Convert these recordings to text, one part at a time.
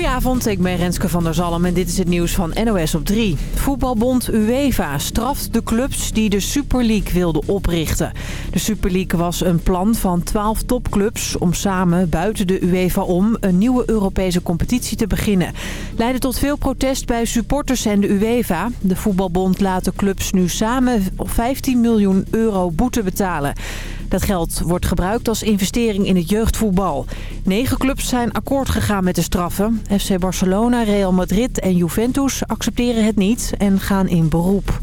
Goedenavond, ik ben Renske van der Zalm en dit is het nieuws van NOS op 3. Voetbalbond UEFA straft de clubs die de Super League wilden oprichten. De Super League was een plan van 12 topclubs om samen buiten de UEFA om een nieuwe Europese competitie te beginnen. Leidde tot veel protest bij supporters en de UEFA. De voetbalbond laat de clubs nu samen 15 miljoen euro boete betalen. Dat geld wordt gebruikt als investering in het jeugdvoetbal. Negen clubs zijn akkoord gegaan met de straffen. FC Barcelona, Real Madrid en Juventus accepteren het niet en gaan in beroep.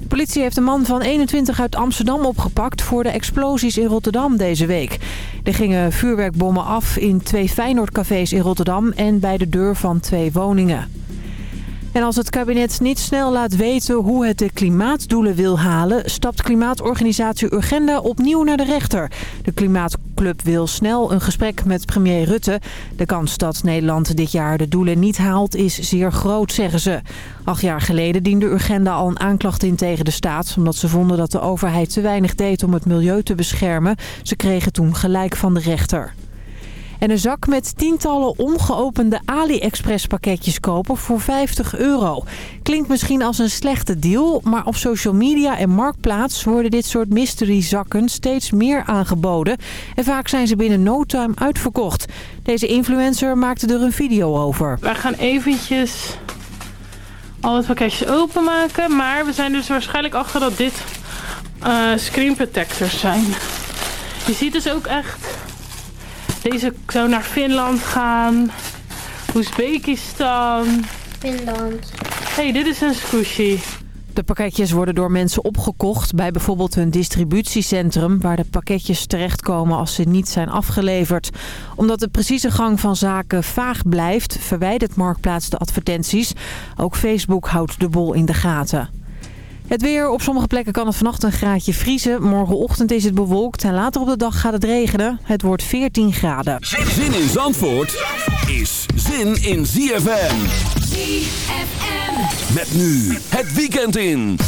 De politie heeft een man van 21 uit Amsterdam opgepakt voor de explosies in Rotterdam deze week. Er gingen vuurwerkbommen af in twee Feyenoordcafés in Rotterdam en bij de deur van twee woningen. En als het kabinet niet snel laat weten hoe het de klimaatdoelen wil halen... stapt klimaatorganisatie Urgenda opnieuw naar de rechter. De Klimaatclub wil snel een gesprek met premier Rutte. De kans dat Nederland dit jaar de doelen niet haalt is zeer groot, zeggen ze. Acht jaar geleden diende Urgenda al een aanklacht in tegen de staat... omdat ze vonden dat de overheid te weinig deed om het milieu te beschermen. Ze kregen toen gelijk van de rechter. En een zak met tientallen ongeopende AliExpress pakketjes kopen voor 50 euro. Klinkt misschien als een slechte deal, maar op social media en Marktplaats worden dit soort mystery zakken steeds meer aangeboden. En vaak zijn ze binnen no time uitverkocht. Deze influencer maakte er een video over. Wij gaan eventjes al het pakketjes openmaken, maar we zijn dus waarschijnlijk achter dat dit uh, screen protectors zijn. Je ziet dus ook echt deze zou naar Finland gaan. Oezbekistan. Finland. hey, dit is een squishy. De pakketjes worden door mensen opgekocht bij bijvoorbeeld hun distributiecentrum... waar de pakketjes terechtkomen als ze niet zijn afgeleverd. Omdat de precieze gang van zaken vaag blijft, verwijdert Marktplaats de advertenties. Ook Facebook houdt de bol in de gaten. Het weer. Op sommige plekken kan het vannacht een graadje vriezen. Morgenochtend is het bewolkt en later op de dag gaat het regenen. Het wordt 14 graden. Zin in Zandvoort is zin in ZFM. ZFM. Met nu het weekend in.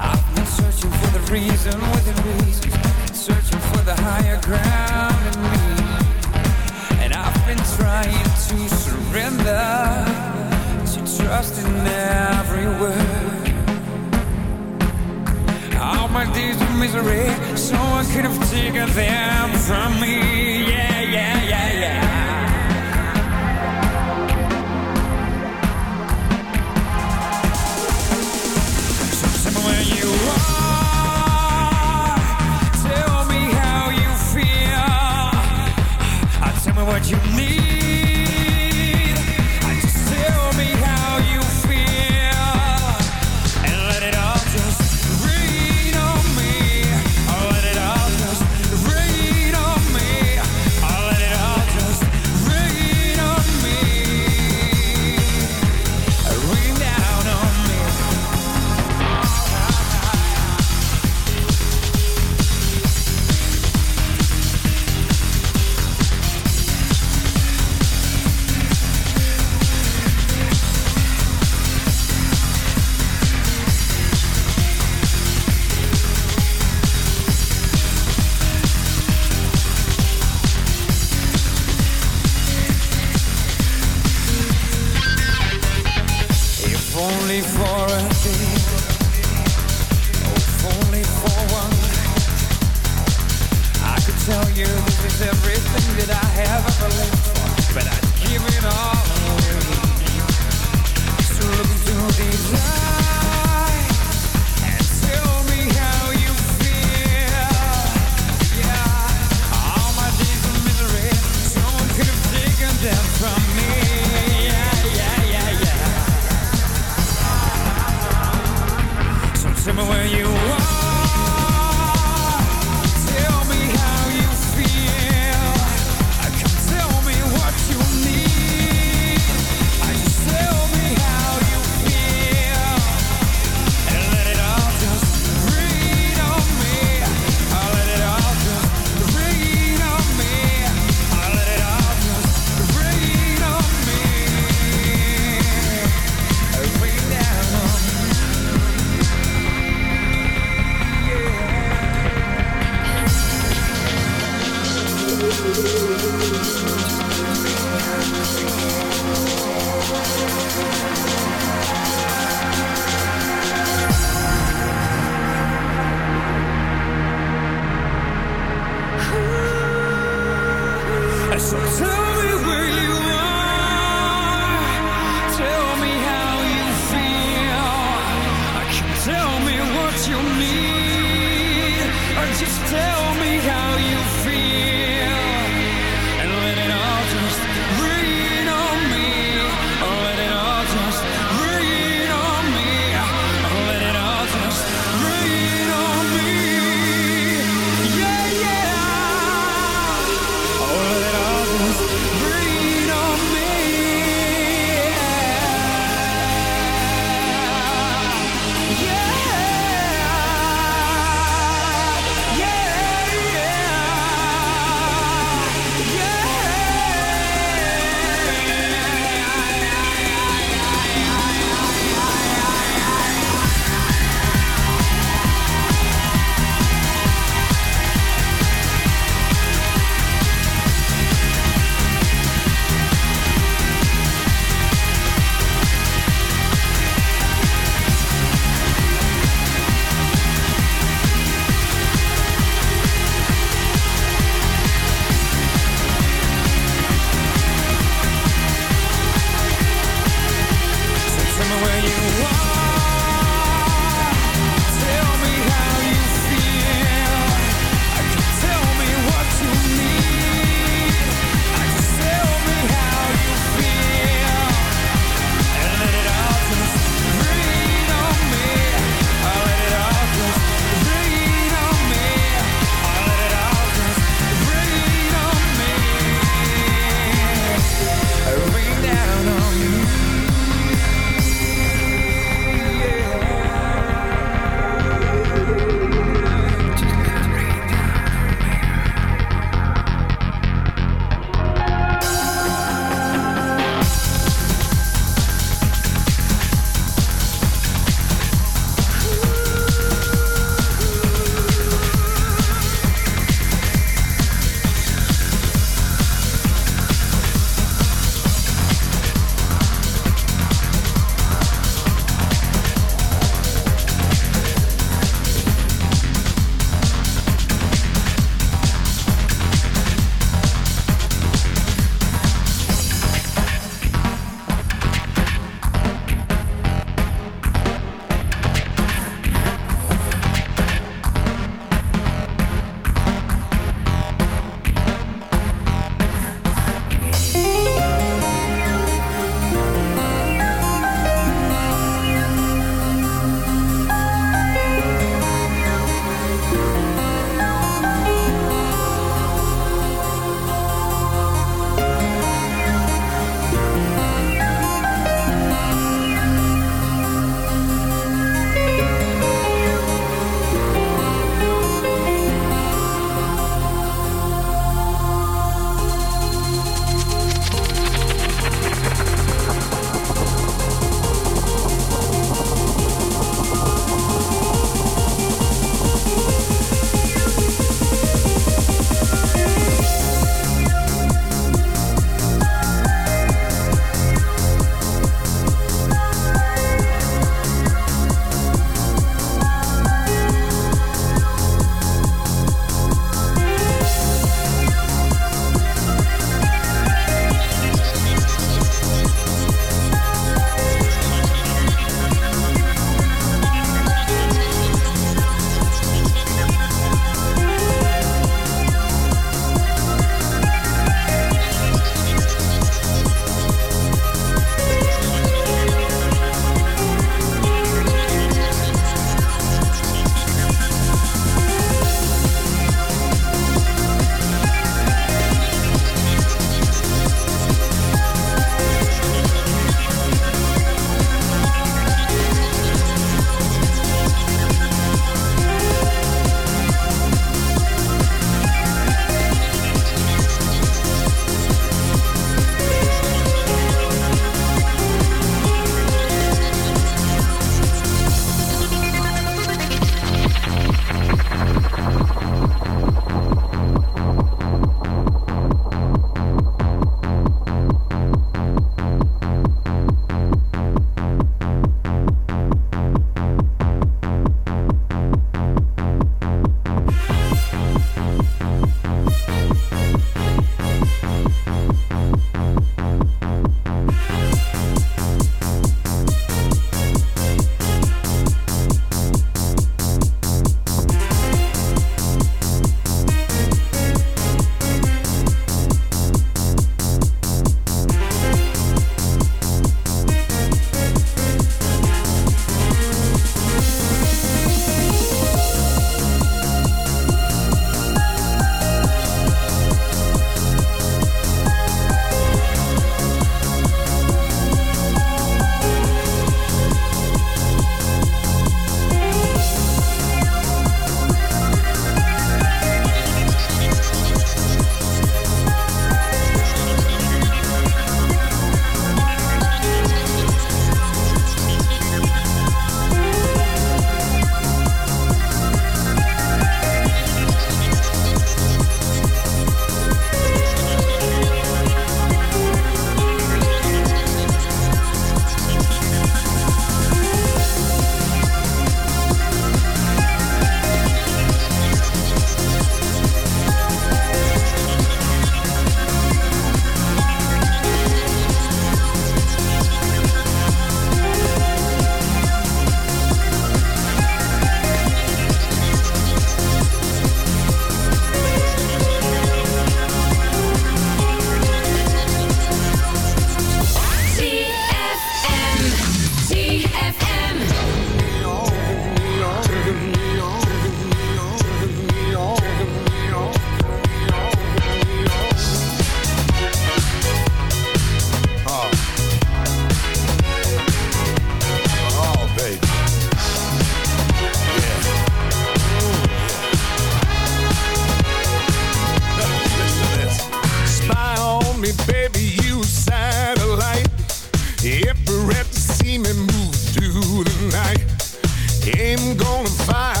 the night. Ain't gonna fight.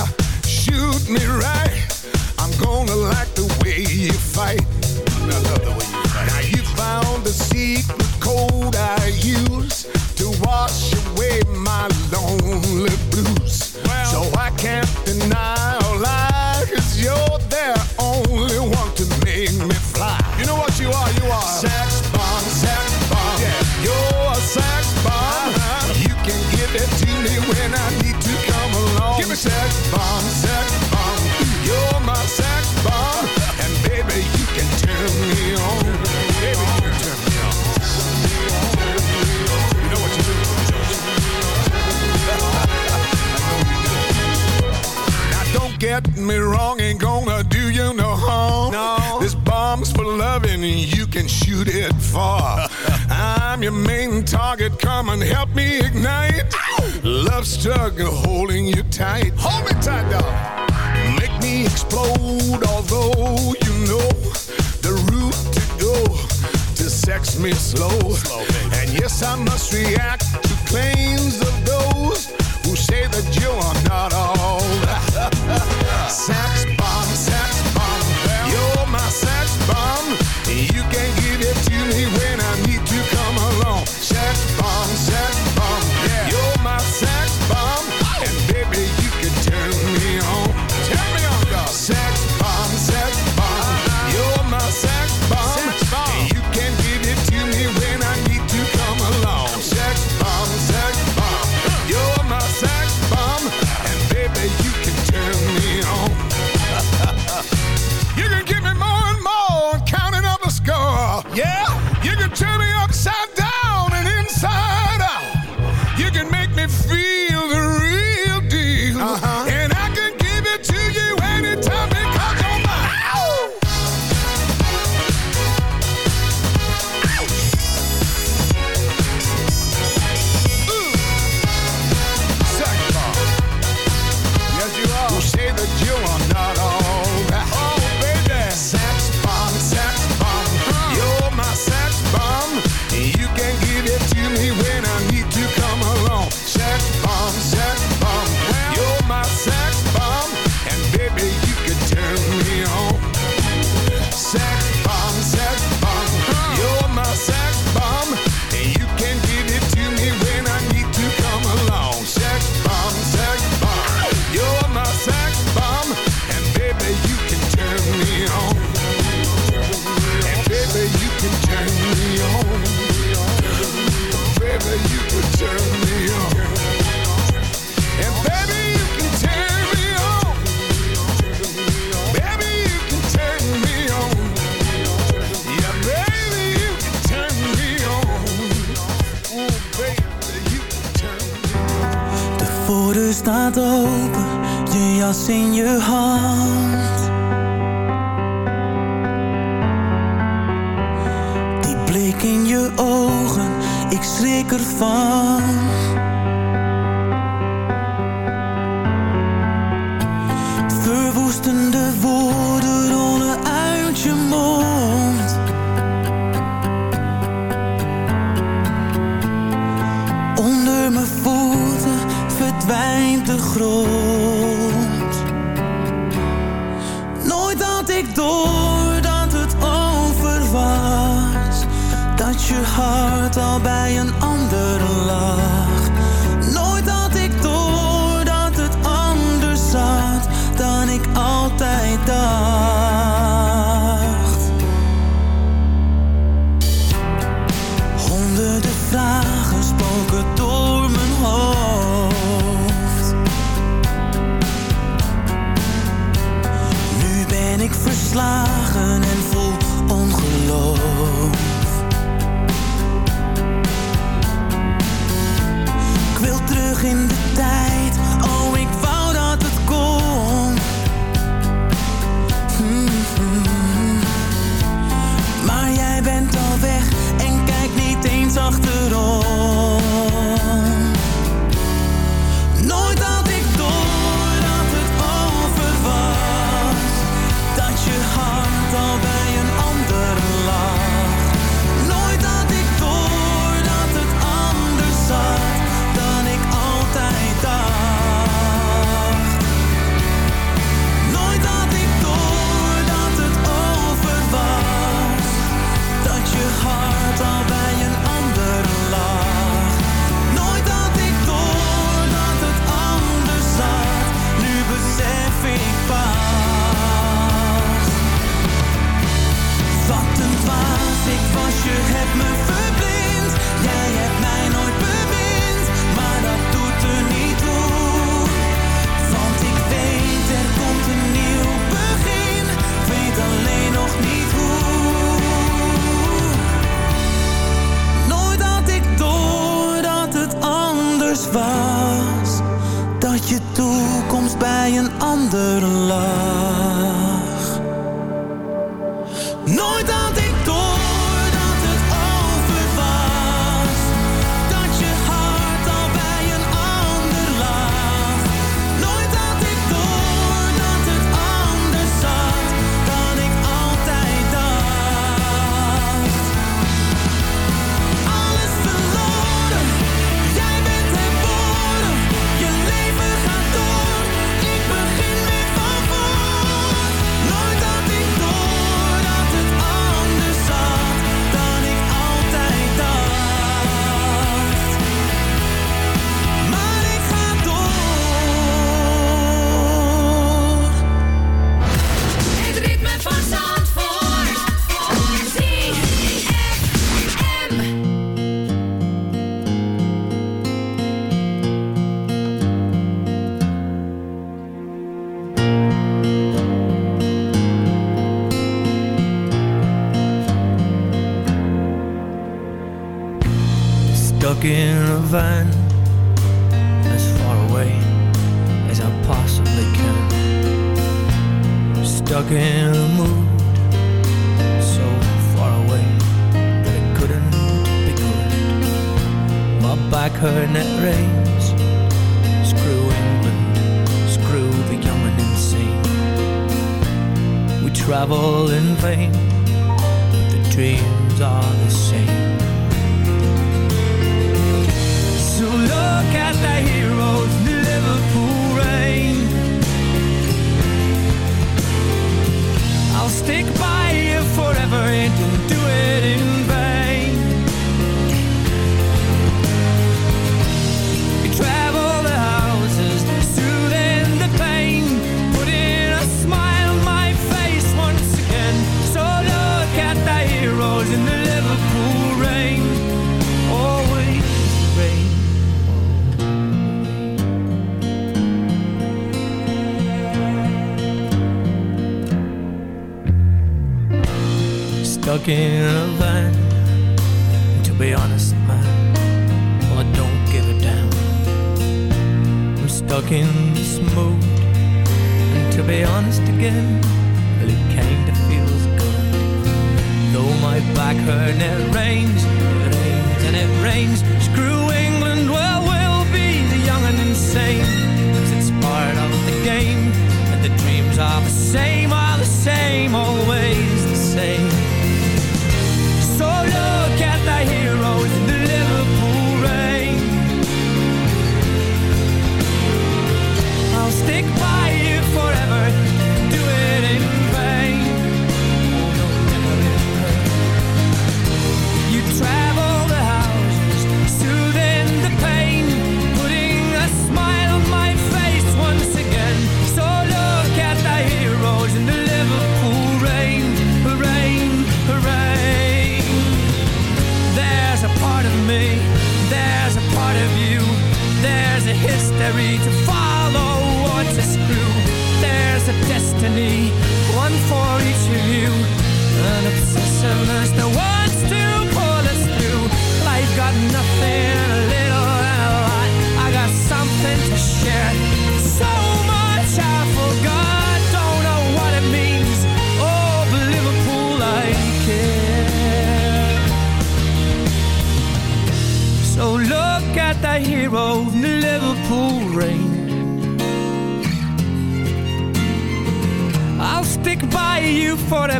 can shoot it far. I'm your main target. Come and help me ignite. Love struck holding you tight. Hold me tight, dog. Make me explode, although you know the route to go to sex me slow. slow and yes, I must react to claims of your heart. Under ander land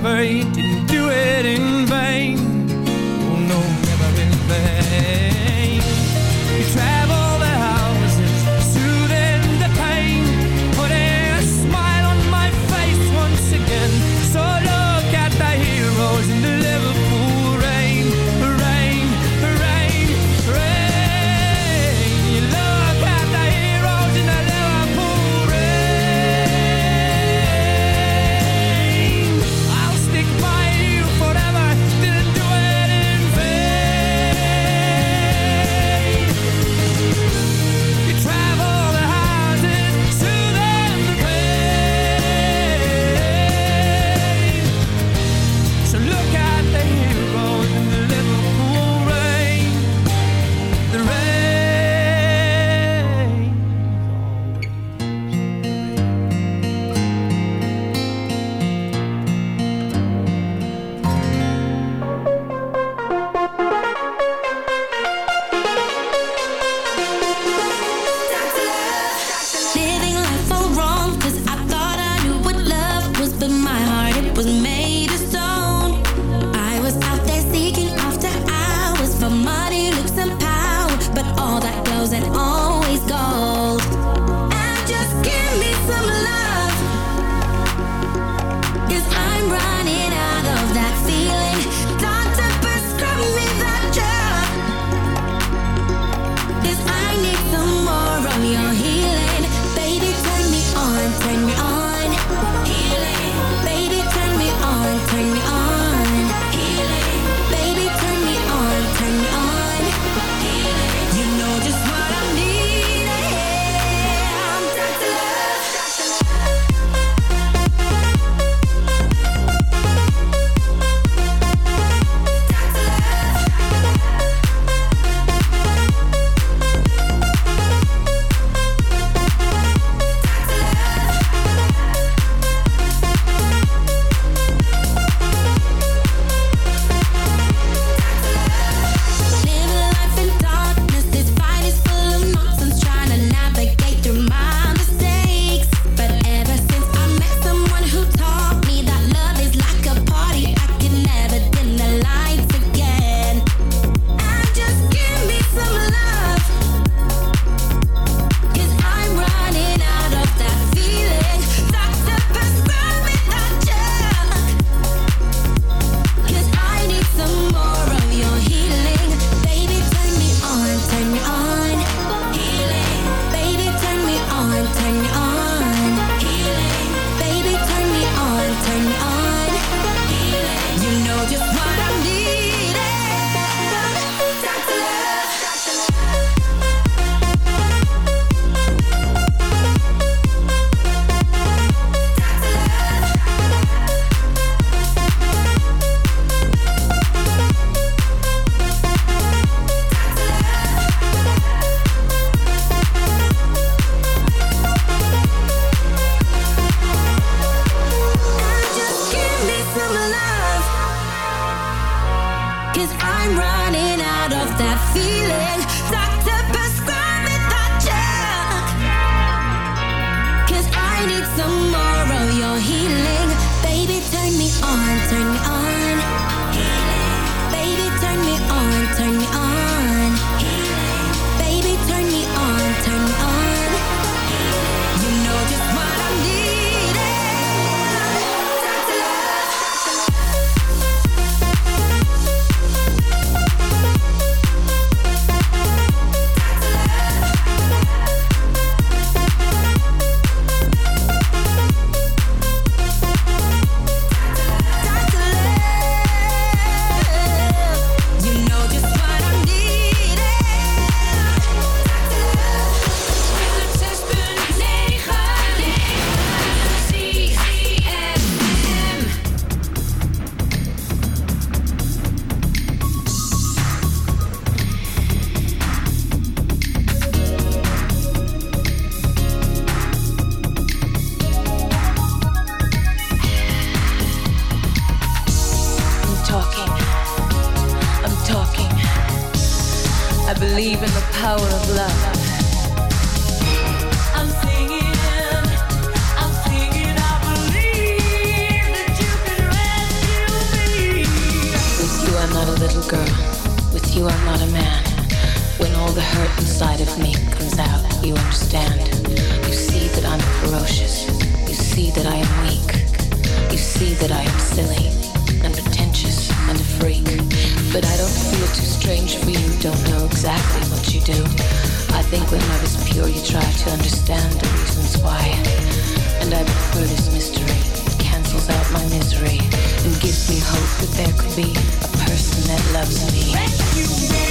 you forever. See that I am weak. You see that I am silly and pretentious and a freak. But I don't feel too strange for you, don't know exactly what you do. I think when love is pure, you try to understand the reasons why. And I prefer this mystery. It cancels out my misery and gives me hope that there could be a person that loves me.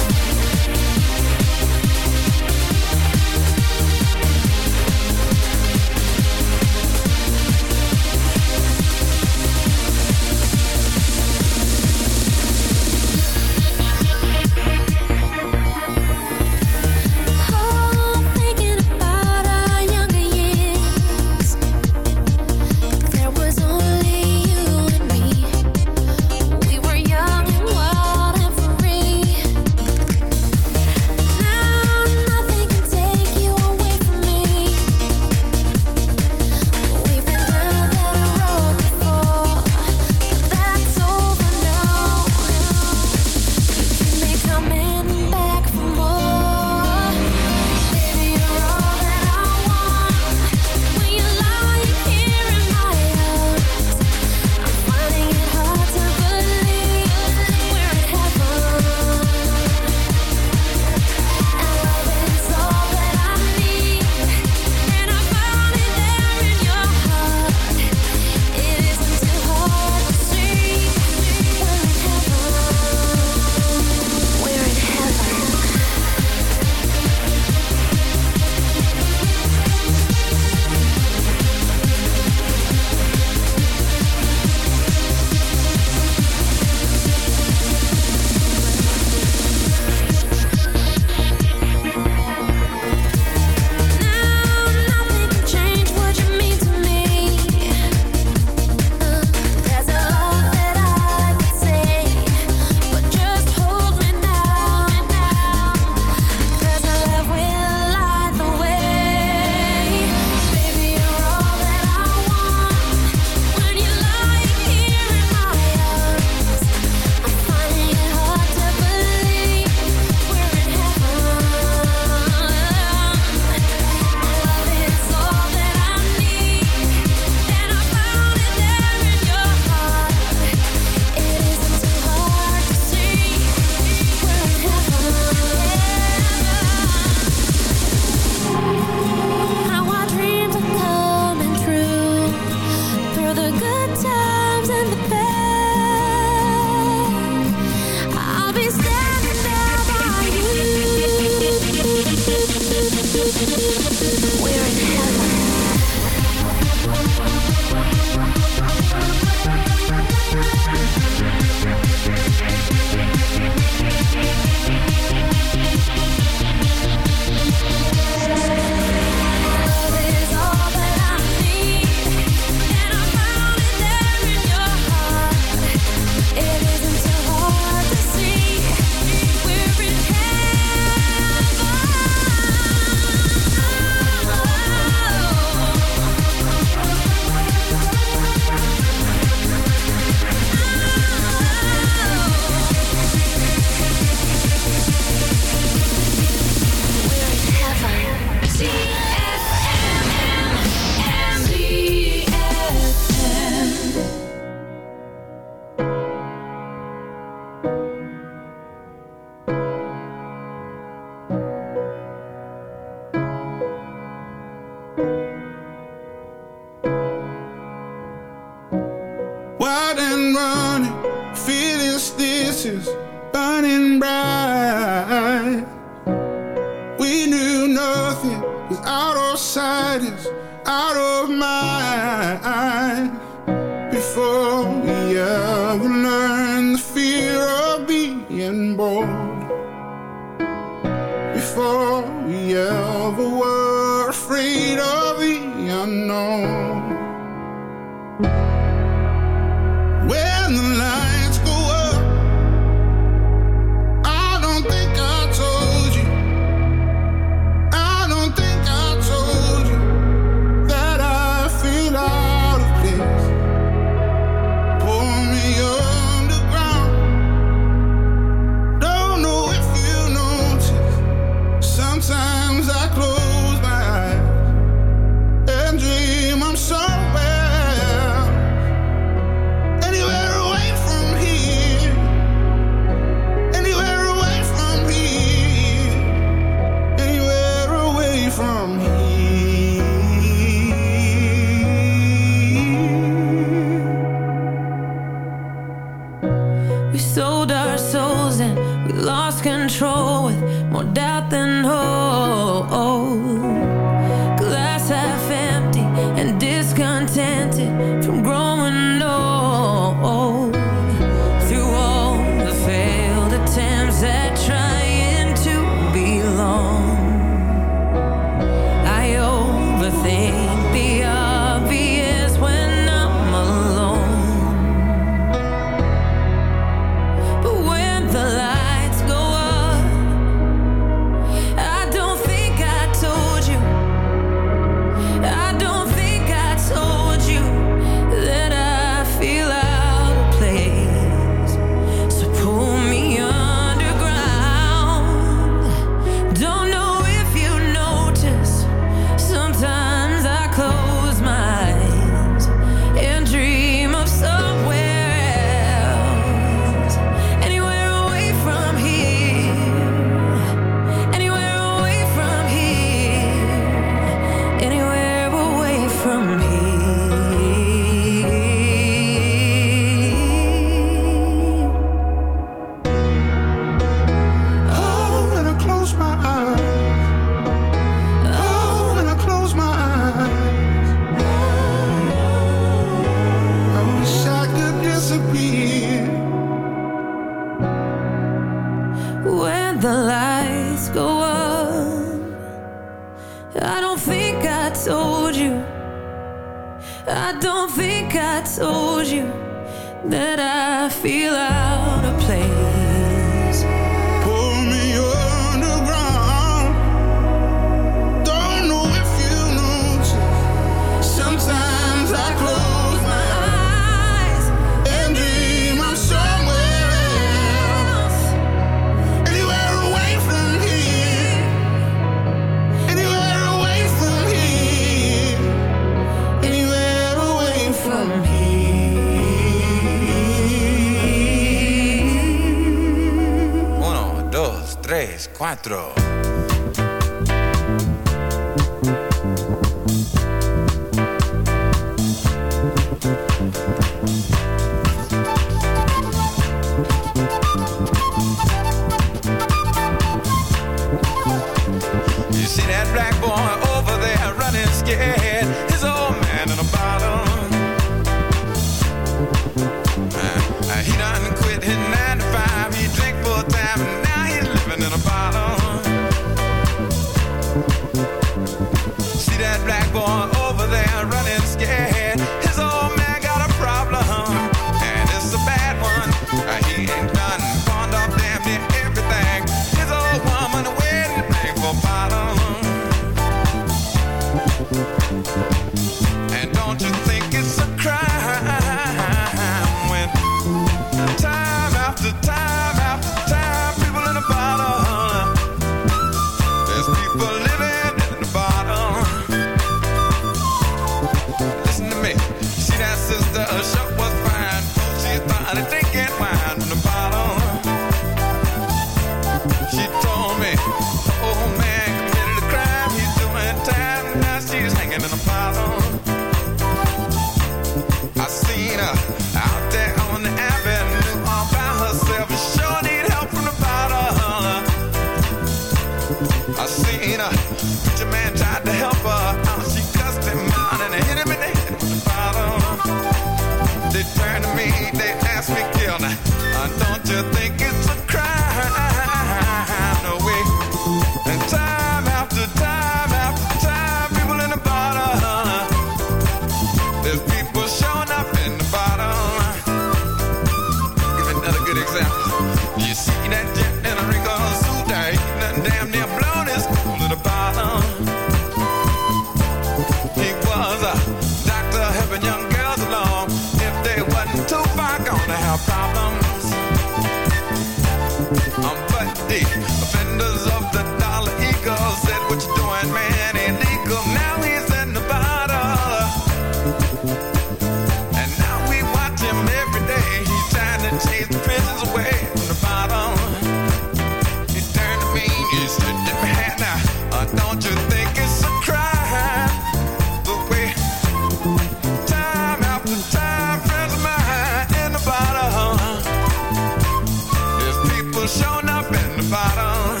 bottom.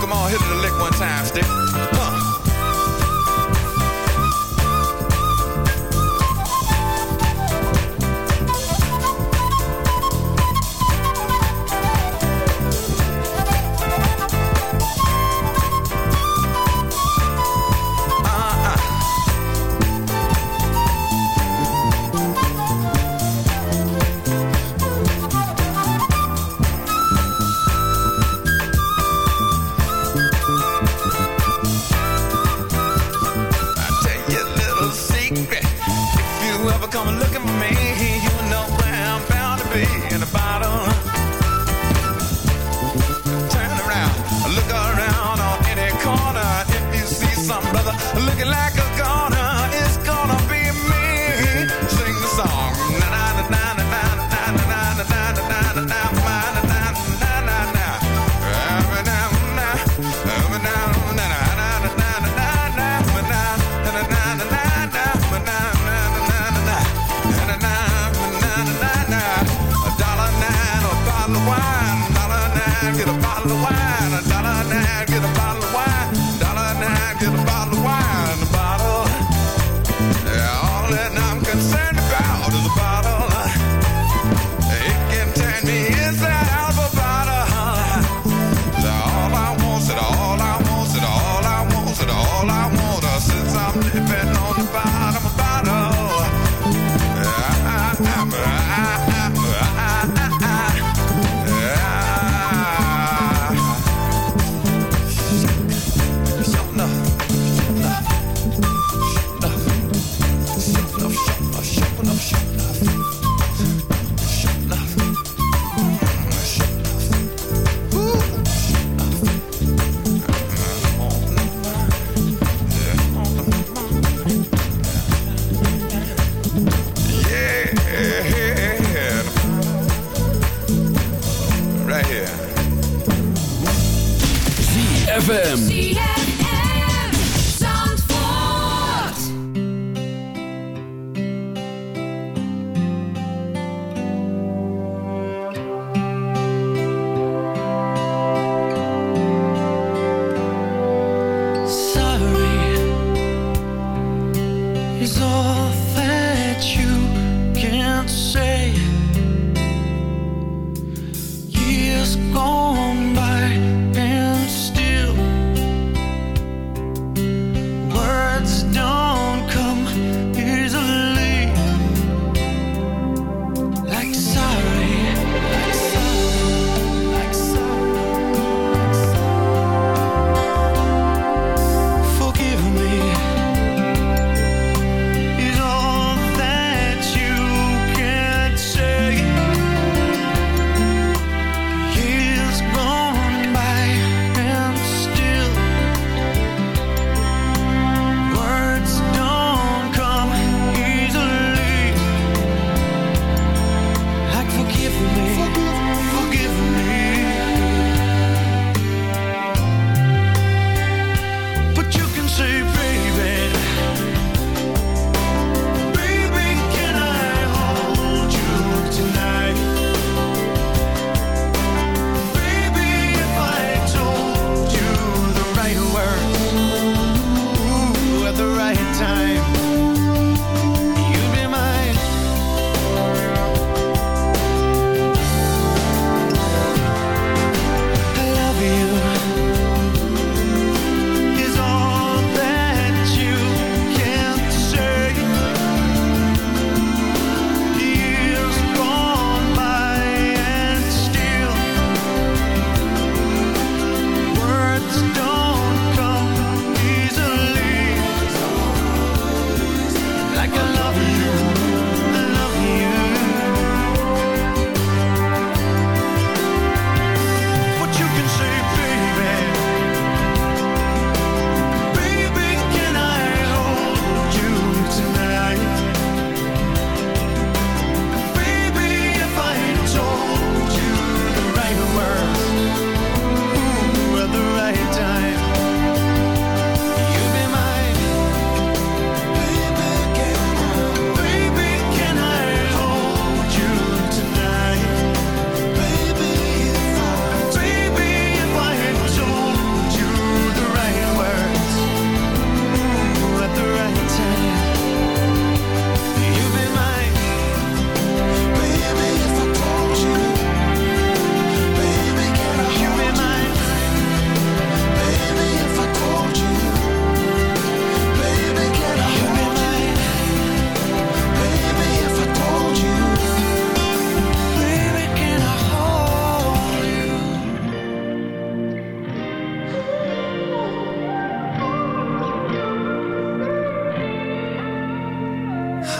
Come on, hit the lick one time, stick.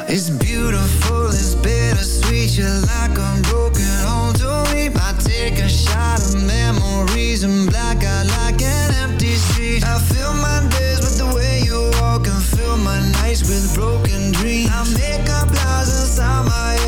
It's beautiful, it's bittersweet. You're like a broken home to me. I take a shot of memories and black out like an empty street. I fill my days with the way you walk and fill my nights with broken dreams. I make up lies inside my head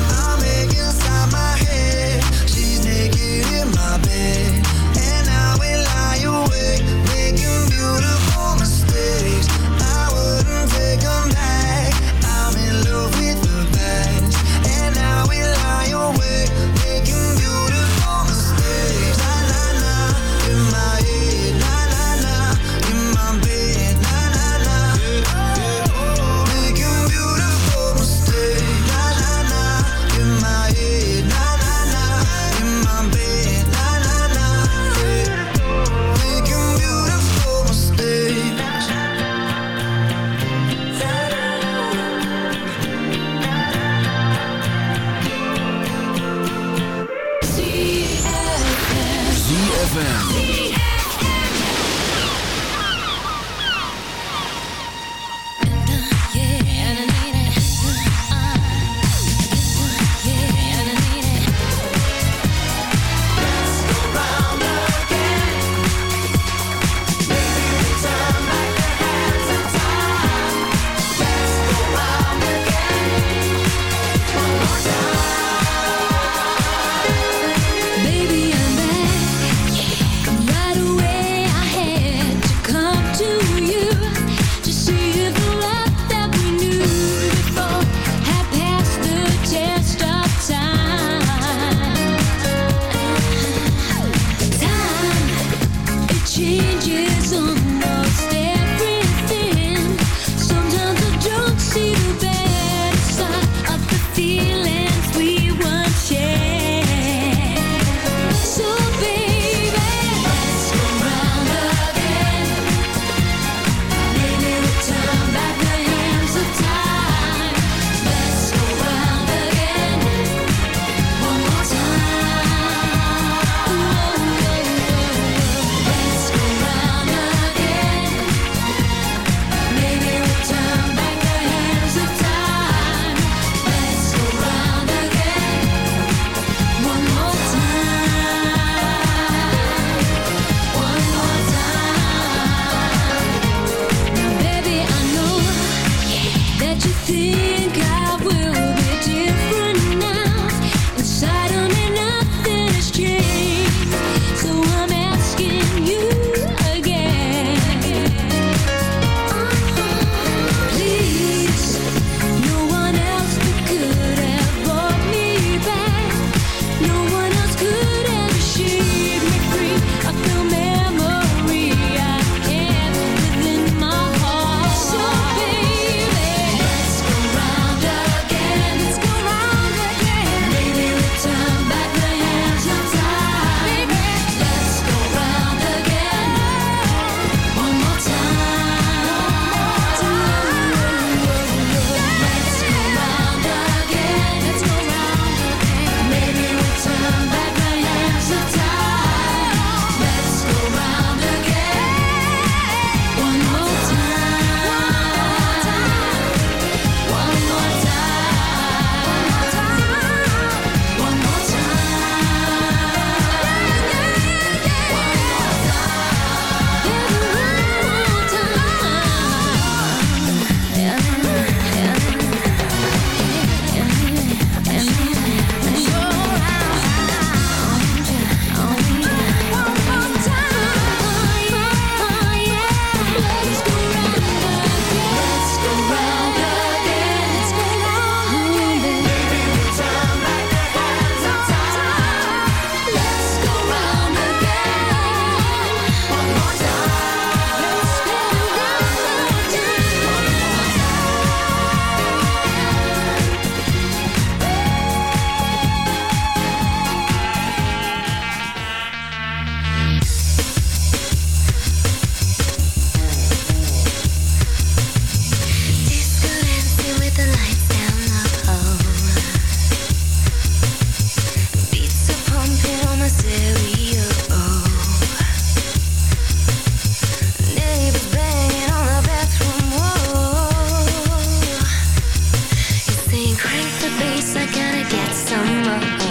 the bass, I gotta get some more.